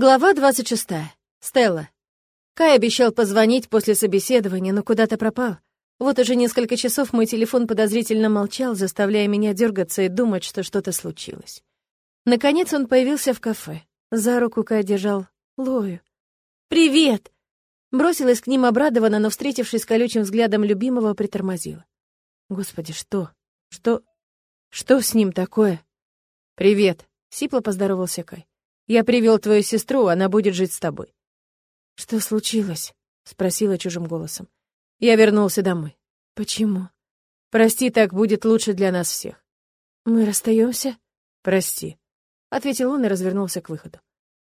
Глава 26. Стелла. Кай обещал позвонить после собеседования, но куда-то пропал. Вот уже несколько часов мой телефон подозрительно молчал, заставляя меня дергаться и думать, что что-то случилось. Наконец он появился в кафе. За руку Кай держал Лою. «Привет!» Бросилась к ним обрадованно, но, встретившись колючим взглядом любимого, притормозила. «Господи, что? Что? Что с ним такое?» «Привет!» — сипло поздоровался Кай. Я привел твою сестру, она будет жить с тобой». «Что случилось?» — спросила чужим голосом. Я вернулся домой. «Почему?» «Прости, так будет лучше для нас всех». «Мы расстаемся? «Прости», — ответил он и развернулся к выходу.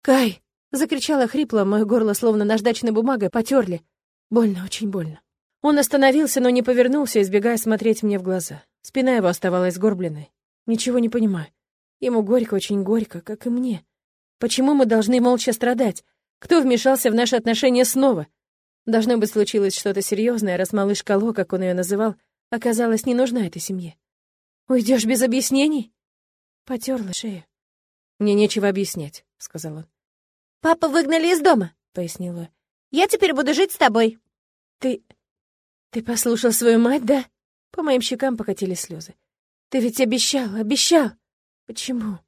«Кай!» — закричала хрипло, мое горло словно наждачной бумагой потерли. Больно, очень больно. Он остановился, но не повернулся, избегая смотреть мне в глаза. Спина его оставалась сгорбленной. Ничего не понимаю. Ему горько, очень горько, как и мне. Почему мы должны молча страдать? Кто вмешался в наши отношения снова? Должно быть, случилось что-то серьезное, раз малыш Кало, как он ее называл, оказалась не нужна этой семье. Уйдешь без объяснений? Потерла шею. Мне нечего объяснять, сказал он. Папа выгнали из дома, пояснила. Я теперь буду жить с тобой. Ты... Ты послушал свою мать, да? По моим щекам покатили слезы. Ты ведь обещал, обещал. Почему?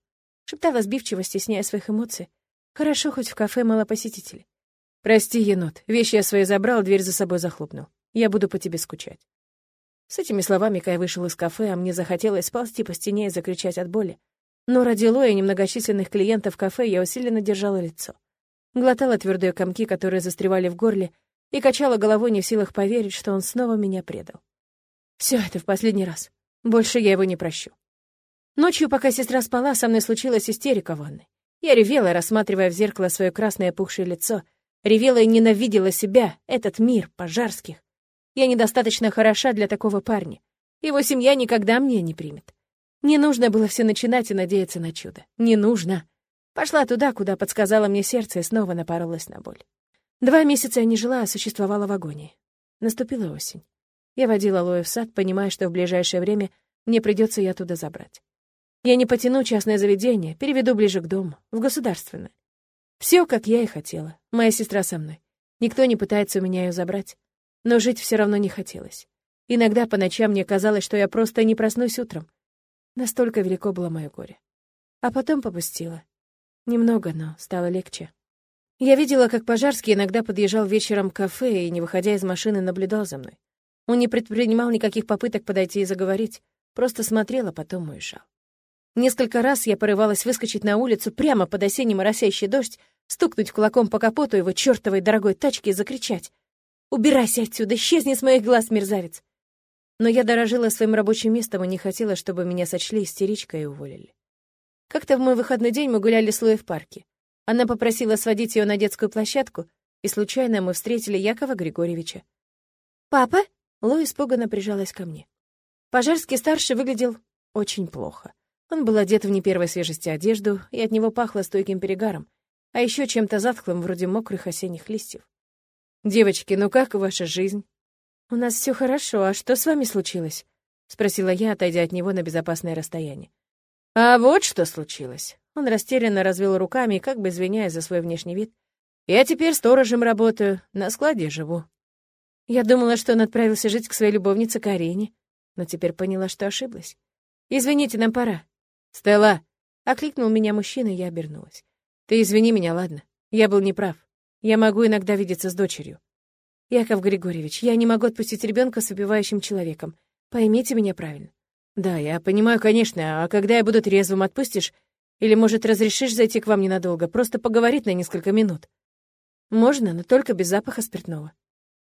Шептала сбивчиво, стесняя своих эмоций. Хорошо, хоть в кафе мало посетителей. «Прости, енот, вещи я свои забрал, дверь за собой захлопнул. Я буду по тебе скучать». С этими словами Кай вышел из кафе, а мне захотелось сползти по стене и закричать от боли. Но ради Лоя и немногочисленных клиентов кафе я усиленно держала лицо. Глотала твердые комки, которые застревали в горле, и качала головой, не в силах поверить, что он снова меня предал. Все это в последний раз. Больше я его не прощу. Ночью, пока сестра спала, со мной случилась истерика в ванной. Я ревела, рассматривая в зеркало свое красное опухшее лицо. Ревела и ненавидела себя, этот мир, пожарских. Я недостаточно хороша для такого парня. Его семья никогда мне не примет. Не нужно было все начинать и надеяться на чудо. Не нужно. Пошла туда, куда подсказала мне сердце, и снова напоролась на боль. Два месяца я не жила, а существовала в агонии. Наступила осень. Я водила Лою в сад, понимая, что в ближайшее время мне придется ее оттуда забрать. Я не потяну частное заведение, переведу ближе к дому, в государственное. Все, как я и хотела. Моя сестра со мной. Никто не пытается у меня ее забрать. Но жить все равно не хотелось. Иногда по ночам мне казалось, что я просто не проснусь утром. Настолько велико было мое горе. А потом попустила. Немного, но стало легче. Я видела, как Пожарский иногда подъезжал вечером к кафе и, не выходя из машины, наблюдал за мной. Он не предпринимал никаких попыток подойти и заговорить, просто смотрел, а потом уезжал. Несколько раз я порывалась выскочить на улицу прямо под осенний моросящий дождь, стукнуть кулаком по капоту его чертовой дорогой тачки и закричать. «Убирайся отсюда! Исчезни с моих глаз, мерзавец!» Но я дорожила своим рабочим местом и не хотела, чтобы меня сочли истеричкой и уволили. Как-то в мой выходной день мы гуляли с Луей в парке. Она попросила сводить ее на детскую площадку, и случайно мы встретили Якова Григорьевича. «Папа?» — Луя испуганно прижалась ко мне. Пожарский-старший выглядел очень плохо. Он был одет в не первой свежести одежду, и от него пахло стойким перегаром, а еще чем-то затхлым, вроде мокрых осенних листьев. «Девочки, ну как ваша жизнь?» «У нас все хорошо, а что с вами случилось?» — спросила я, отойдя от него на безопасное расстояние. «А вот что случилось». Он растерянно развел руками, как бы извиняясь за свой внешний вид. «Я теперь сторожем работаю, на складе живу». Я думала, что он отправился жить к своей любовнице Карине, но теперь поняла, что ошиблась. «Извините, нам пора. «Стелла!» — окликнул меня мужчина, и я обернулась. «Ты извини меня, ладно? Я был неправ. Я могу иногда видеться с дочерью». «Яков Григорьевич, я не могу отпустить ребенка с убивающим человеком. Поймите меня правильно». «Да, я понимаю, конечно. А когда я буду трезвым, отпустишь? Или, может, разрешишь зайти к вам ненадолго, просто поговорить на несколько минут?» «Можно, но только без запаха спиртного».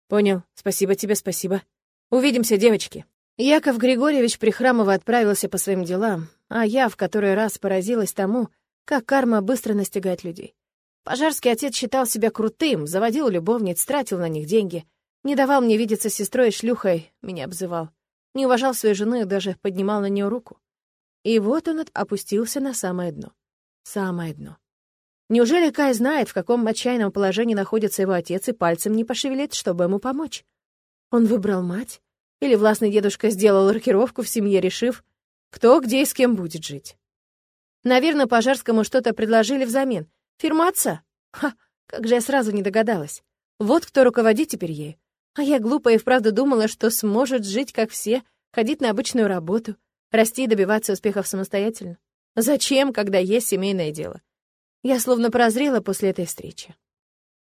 «Понял. Спасибо тебе, спасибо. Увидимся, девочки». Яков Григорьевич прихрамово отправился по своим делам, а я в который раз поразилась тому, как карма быстро настигает людей. Пожарский отец считал себя крутым, заводил любовниц, тратил на них деньги, не давал мне видеться с сестрой и шлюхой, меня обзывал, не уважал свою жену и даже поднимал на нее руку. И вот он опустился на самое дно. Самое дно. Неужели Кай знает, в каком отчаянном положении находится его отец, и пальцем не пошевелит, чтобы ему помочь? Он выбрал мать? Или властный дедушка сделал рокировку в семье, решив, кто где и с кем будет жить. Наверное, Пожарскому что-то предложили взамен. Фирматься? Ха, как же я сразу не догадалась. Вот кто руководит теперь ею. А я глупо и вправду думала, что сможет жить, как все, ходить на обычную работу, расти и добиваться успехов самостоятельно. Зачем, когда есть семейное дело? Я словно прозрела после этой встречи.